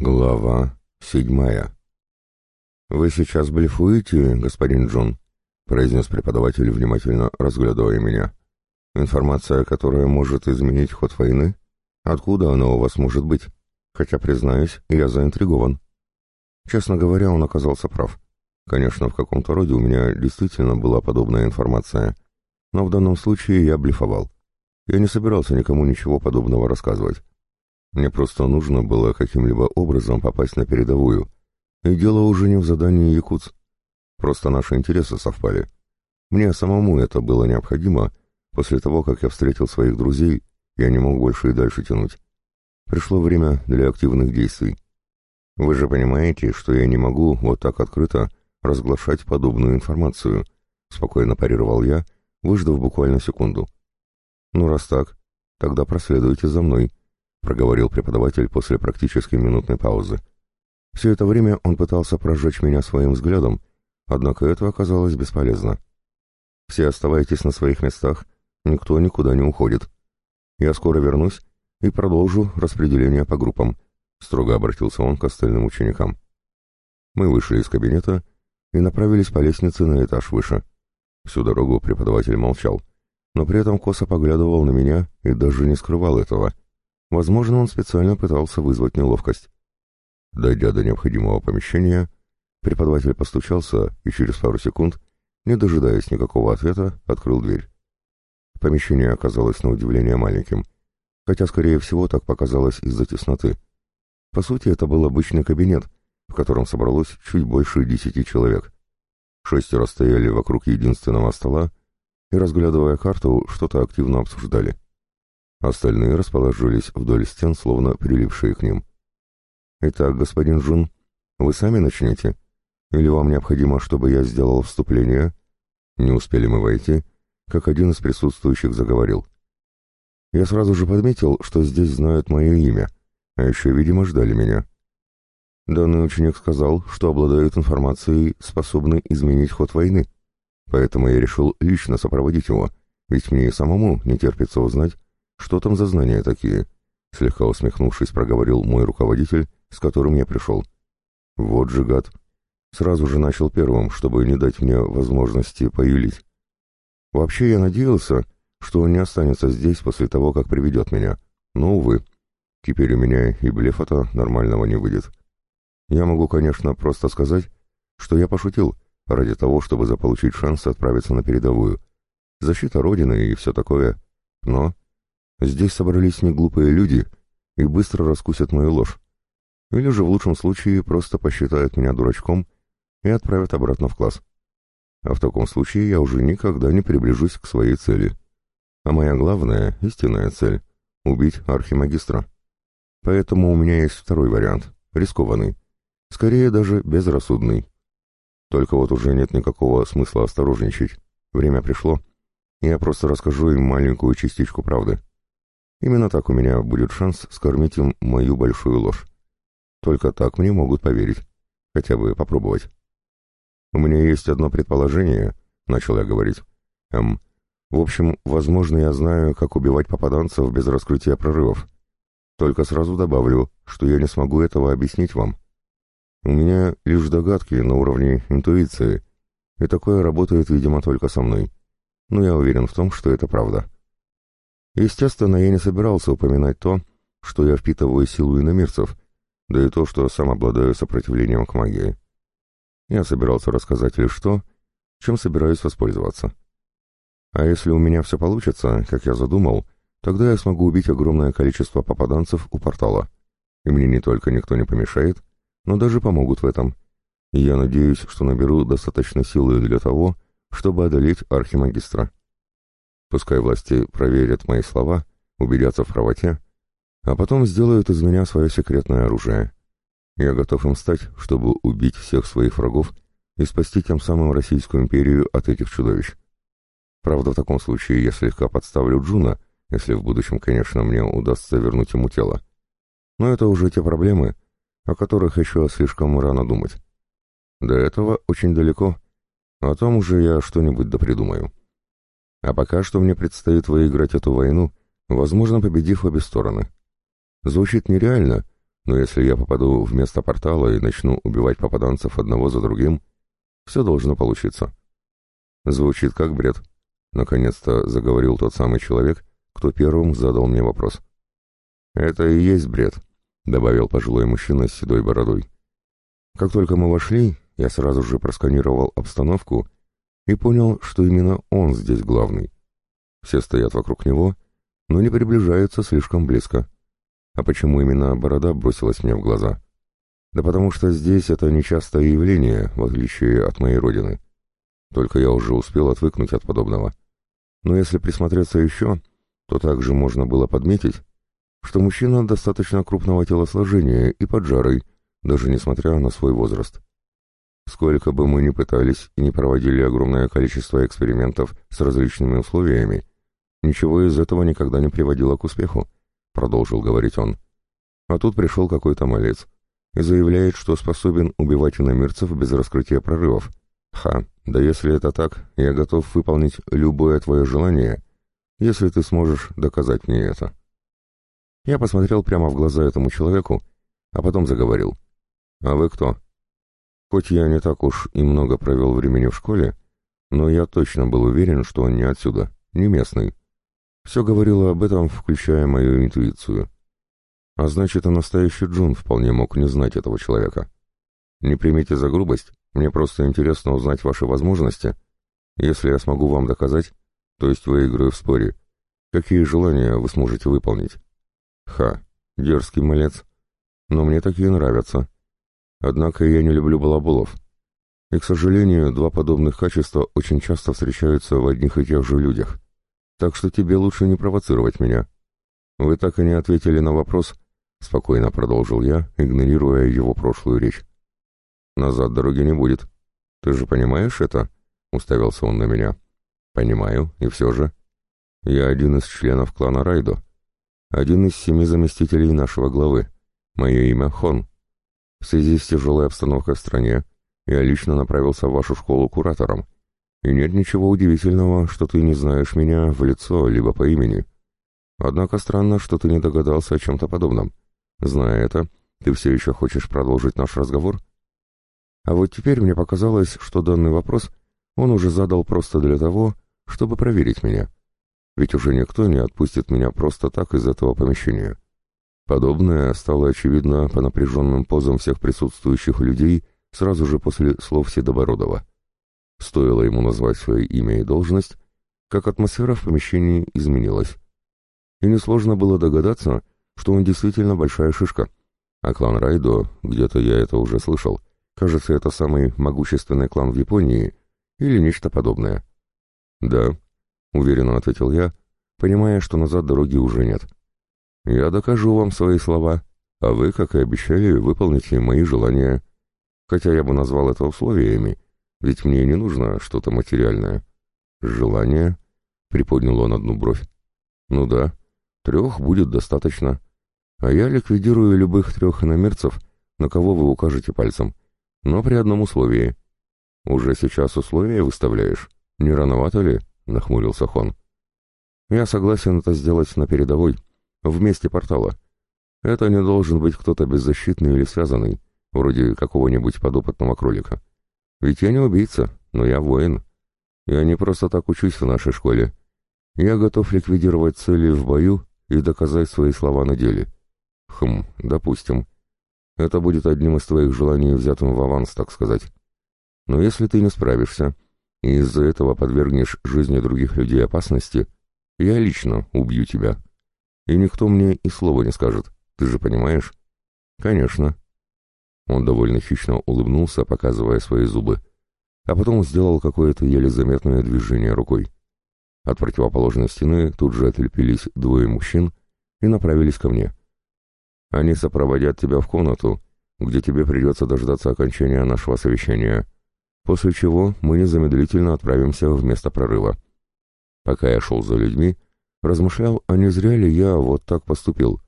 Глава седьмая. «Вы сейчас блефуете, господин Джон?» — произнес преподаватель, внимательно разглядывая меня. «Информация, которая может изменить ход войны? Откуда она у вас может быть? Хотя, признаюсь, я заинтригован». Честно говоря, он оказался прав. Конечно, в каком-то роде у меня действительно была подобная информация, но в данном случае я блефовал. Я не собирался никому ничего подобного рассказывать. Мне просто нужно было каким-либо образом попасть на передовую. И дело уже не в задании якутс. Просто наши интересы совпали. Мне самому это было необходимо. После того, как я встретил своих друзей, я не мог больше и дальше тянуть. Пришло время для активных действий. Вы же понимаете, что я не могу вот так открыто разглашать подобную информацию, спокойно парировал я, выждав буквально секунду. Ну раз так, тогда проследуйте за мной, — проговорил преподаватель после практически минутной паузы. Все это время он пытался прожечь меня своим взглядом, однако это оказалось бесполезно. «Все оставайтесь на своих местах, никто никуда не уходит. Я скоро вернусь и продолжу распределение по группам», — строго обратился он к остальным ученикам. Мы вышли из кабинета и направились по лестнице на этаж выше. Всю дорогу преподаватель молчал, но при этом косо поглядывал на меня и даже не скрывал этого — Возможно, он специально пытался вызвать неловкость. Дойдя до необходимого помещения, преподаватель постучался и через пару секунд, не дожидаясь никакого ответа, открыл дверь. Помещение оказалось на удивление маленьким, хотя, скорее всего, так показалось из-за тесноты. По сути, это был обычный кабинет, в котором собралось чуть больше десяти человек. Шестеро стояли вокруг единственного стола и, разглядывая карту, что-то активно обсуждали. Остальные расположились вдоль стен, словно прилипшие к ним. «Итак, господин Жун, вы сами начнете? Или вам необходимо, чтобы я сделал вступление?» Не успели мы войти, как один из присутствующих заговорил. Я сразу же подметил, что здесь знают мое имя, а еще, видимо, ждали меня. Данный ученик сказал, что обладает информацией, способной изменить ход войны, поэтому я решил лично сопроводить его, ведь мне и самому не терпится узнать, «Что там за знания такие?» — слегка усмехнувшись, проговорил мой руководитель, с которым я пришел. «Вот же гад!» Сразу же начал первым, чтобы не дать мне возможности поюлить. Вообще я надеялся, что он не останется здесь после того, как приведет меня. Но, увы, теперь у меня и блефа-то нормального не выйдет. Я могу, конечно, просто сказать, что я пошутил, ради того, чтобы заполучить шанс отправиться на передовую. Защита Родины и все такое. Но Здесь собрались неглупые люди и быстро раскусят мою ложь. Или же в лучшем случае просто посчитают меня дурачком и отправят обратно в класс. А в таком случае я уже никогда не приближусь к своей цели. А моя главная, истинная цель — убить архимагистра. Поэтому у меня есть второй вариант, рискованный, скорее даже безрассудный. Только вот уже нет никакого смысла осторожничать. Время пришло. Я просто расскажу им маленькую частичку правды. Именно так у меня будет шанс скормить им мою большую ложь. Только так мне могут поверить. Хотя бы попробовать. «У меня есть одно предположение», — начал я говорить. «Эм, в общем, возможно, я знаю, как убивать попаданцев без раскрытия прорывов. Только сразу добавлю, что я не смогу этого объяснить вам. У меня лишь догадки на уровне интуиции, и такое работает, видимо, только со мной. Но я уверен в том, что это правда». Естественно, я не собирался упоминать то, что я впитываю силу иномирцев, да и то, что сам обладаю сопротивлением к магии. Я собирался рассказать лишь то, чем собираюсь воспользоваться. А если у меня все получится, как я задумал, тогда я смогу убить огромное количество попаданцев у портала. И мне не только никто не помешает, но даже помогут в этом. И я надеюсь, что наберу достаточно силы для того, чтобы одолеть архимагистра. Пускай власти проверят мои слова, убедятся в правоте, а потом сделают из меня свое секретное оружие. Я готов им стать, чтобы убить всех своих врагов и спасти тем самым Российскую империю от этих чудовищ. Правда, в таком случае я слегка подставлю Джуна, если в будущем, конечно, мне удастся вернуть ему тело. Но это уже те проблемы, о которых еще слишком рано думать. До этого очень далеко, а там уже я что-нибудь допридумаю. А пока что мне предстоит выиграть эту войну, возможно, победив обе стороны. Звучит нереально, Но если я попаду в место портала и начну убивать попаданцев одного за другим, все должно получиться. Звучит как бред. Наконец-то заговорил тот самый человек, кто первым задал мне вопрос. «Это и есть бред», — добавил пожилой мужчина с седой бородой. Как только мы вошли, я сразу же просканировал обстановку и понял, что именно он здесь главный. Все стоят вокруг него, но не приближаются слишком близко. А почему именно борода бросилась мне в глаза? Да потому что здесь это нечастое явление, в отличие от моей родины. Только я уже успел отвыкнуть от подобного. Но если присмотреться еще, то также можно было подметить, что мужчина достаточно крупного телосложения и поджарый, даже несмотря на свой возраст. Сколько бы мы ни пытались и не проводили огромное количество экспериментов с различными условиями, ничего из этого никогда не приводило к успеху продолжил говорить он. А тут пришел какой-то малец и заявляет, что способен убивать иномирцев без раскрытия прорывов. Ха, да если это так, я готов выполнить любое твое желание, если ты сможешь доказать мне это. Я посмотрел прямо в глаза этому человеку, а потом заговорил. «А вы кто?» Хоть я не так уж и много провел времени в школе, но я точно был уверен, что он не отсюда, не местный. Все говорило об этом, включая мою интуицию. А значит, и настоящий Джун вполне мог не знать этого человека. Не примите за грубость, мне просто интересно узнать ваши возможности. Если я смогу вам доказать, то есть выиграю в споре, какие желания вы сможете выполнить. Ха, дерзкий малец. Но мне такие нравятся. Однако я не люблю балаболов. И, к сожалению, два подобных качества очень часто встречаются в одних и тех же людях. Так что тебе лучше не провоцировать меня. Вы так и не ответили на вопрос, — спокойно продолжил я, игнорируя его прошлую речь. Назад дороги не будет. Ты же понимаешь это? — уставился он на меня. Понимаю, и все же. Я один из членов клана Райдо. Один из семи заместителей нашего главы. Мое имя Хон. В связи с тяжелой обстановкой в стране, я лично направился в вашу школу куратором, и нет ничего удивительного, что ты не знаешь меня в лицо, либо по имени. Однако странно, что ты не догадался о чем-то подобном. Зная это, ты все еще хочешь продолжить наш разговор? А вот теперь мне показалось, что данный вопрос он уже задал просто для того, чтобы проверить меня. Ведь уже никто не отпустит меня просто так из этого помещения. Подобное стало очевидно по напряженным позам всех присутствующих людей сразу же после слов Седобородова. Стоило ему назвать свое имя и должность, как атмосфера в помещении изменилась. И несложно было догадаться, что он действительно большая шишка. А клан Райдо, где-то я это уже слышал, кажется, это самый могущественный клан в Японии или нечто подобное. «Да», — уверенно ответил я, понимая, что назад дороги уже нет. «Я докажу вам свои слова, а вы, как и обещали, выполните мои желания. Хотя я бы назвал это условиями, ведь мне не нужно что-то материальное. Желание? Приподнял он одну бровь. Ну да, трех будет достаточно. А я ликвидирую любых трех иномерцев, на кого вы укажете пальцем. Но при одном условии. Уже сейчас условия выставляешь? Не рановато ли? Нахмурился Хон. Я согласен это сделать на передовой, в месте портала. Это не должен быть кто-то беззащитный или связанный, вроде какого-нибудь подопытного кролика. Ведь я не убийца, но я воин. Я не просто так учусь в нашей школе. Я готов ликвидировать цели в бою и доказать свои слова на деле. Хм, допустим. Это будет одним из твоих желаний, взятым в аванс, так сказать. Но если ты не справишься и из-за этого подвергнешь жизни других людей опасности, я лично убью тебя. И никто мне и слова не скажет, ты же понимаешь? Конечно, он довольно хищно улыбнулся, показывая свои зубы, а потом сделал какое-то еле заметное движение рукой. От противоположной стены тут же отлепились двое мужчин и направились ко мне. «Они сопроводят тебя в комнату, где тебе придется дождаться окончания нашего совещания, после чего мы незамедлительно отправимся в место прорыва». Пока я шел за людьми, размышлял, а не зря ли я вот так поступил.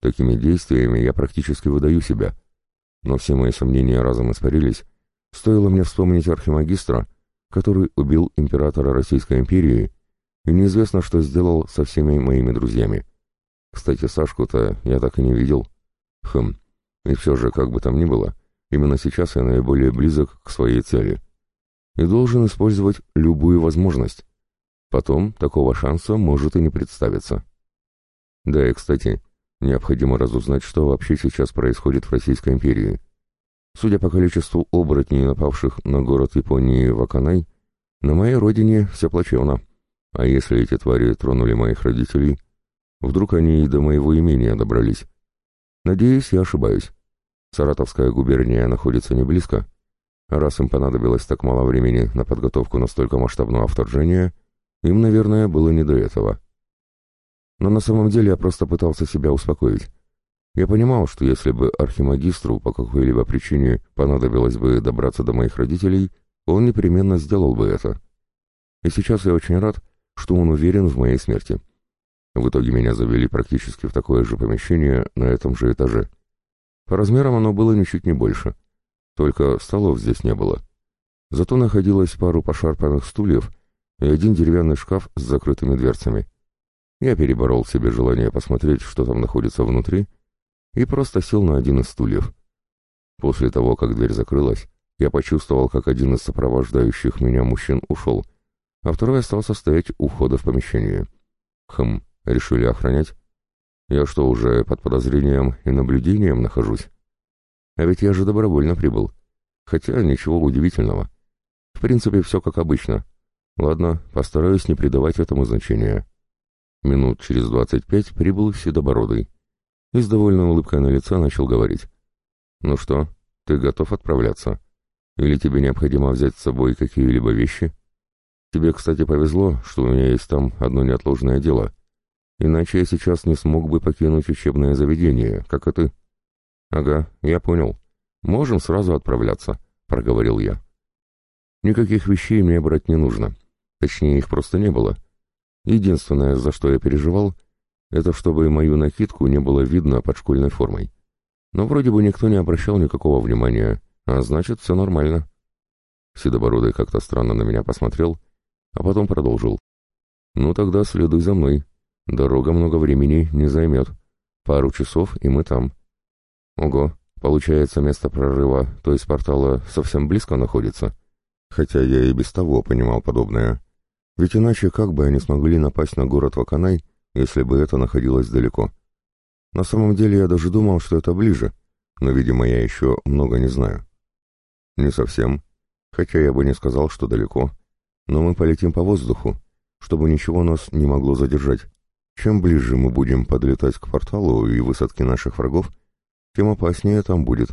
Такими действиями я практически выдаю себя — но все мои сомнения разом испарились, стоило мне вспомнить архимагистра, который убил императора Российской империи, и неизвестно, что сделал со всеми моими друзьями. Кстати, Сашку-то я так и не видел. Хм, И все же, как бы там ни было, именно сейчас я наиболее близок к своей цели. И должен использовать любую возможность. Потом такого шанса может и не представиться. Да, и, кстати, необходимо разузнать, что вообще сейчас происходит в Российской империи. Судя по количеству оборотней, напавших на город Японии Ваканай, на моей родине все плачевно. А если эти твари тронули моих родителей, вдруг они и до моего имения добрались? Надеюсь, я ошибаюсь. Саратовская губерния находится не близко, раз им понадобилось так мало времени на подготовку настолько масштабного вторжения, им, наверное, было не до этого. Но на самом деле я просто пытался себя успокоить. Я понимал, что если бы архимагистру по какой-либо причине понадобилось бы добраться до моих родителей, он непременно сделал бы это. И сейчас я очень рад, что он уверен в моей смерти. В итоге меня завели практически в такое же помещение на этом же этаже. По размерам оно было ничуть не больше. Только столов здесь не было. Зато находилось пару пошарпанных стульев и один деревянный шкаф с закрытыми дверцами. Я переборол себе желание посмотреть, что там находится внутри, и просто сел на один из стульев. После того, как дверь закрылась, я почувствовал, как один из сопровождающих меня мужчин ушел, а второй остался стоять у входа в помещение. Хм, решили охранять? Я что, уже под подозрением и наблюдением нахожусь? А ведь я же добровольно прибыл. Хотя ничего удивительного. В принципе, все как обычно. Ладно, постараюсь не придавать этому значения. Минут через двадцать пять прибыл Седобородый и с довольной улыбкой на лице начал говорить. «Ну что, ты готов отправляться? Или тебе необходимо взять с собой какие-либо вещи? Тебе, кстати, повезло, что у меня есть там одно неотложное дело. Иначе я сейчас не смог бы покинуть учебное заведение, как и ты». «Ага, я понял. Можем сразу отправляться», — проговорил я. «Никаких вещей мне брать не нужно. Точнее, их просто не было. Единственное, за что я переживал, это чтобы мою накидку не было видно под школьной формой. Но вроде бы никто не обращал никакого внимания, а значит, все нормально. Седобородый как-то странно на меня посмотрел, а потом продолжил. «Ну тогда следуй за мной. Дорога много времени не займет. Пару часов, и мы там». «Ого, получается, место прорыва, то есть портала, совсем близко находится?» Хотя я и без того понимал подобное. Ведь иначе как бы они смогли напасть на город Ваканай, если бы это находилось далеко. На самом деле я даже думал, что это ближе, но, видимо, я еще много не знаю. Не совсем, хотя я бы не сказал, что далеко, но мы полетим по воздуху, чтобы ничего нас не могло задержать. Чем ближе мы будем подлетать к порталу и высадке наших врагов, тем опаснее там будет.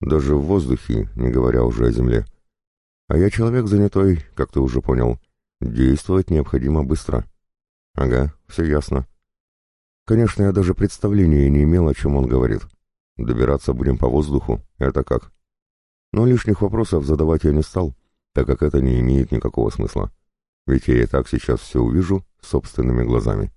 Даже в воздухе, не говоря уже о земле. А я человек занятой, как ты уже понял. Действовать необходимо быстро. Ага, все ясно. Конечно, я даже представления не имел, о чем он говорит. Добираться будем по воздуху, это как? Но лишних вопросов задавать я не стал, так как это не имеет никакого смысла. Ведь я и так сейчас все увижу собственными глазами.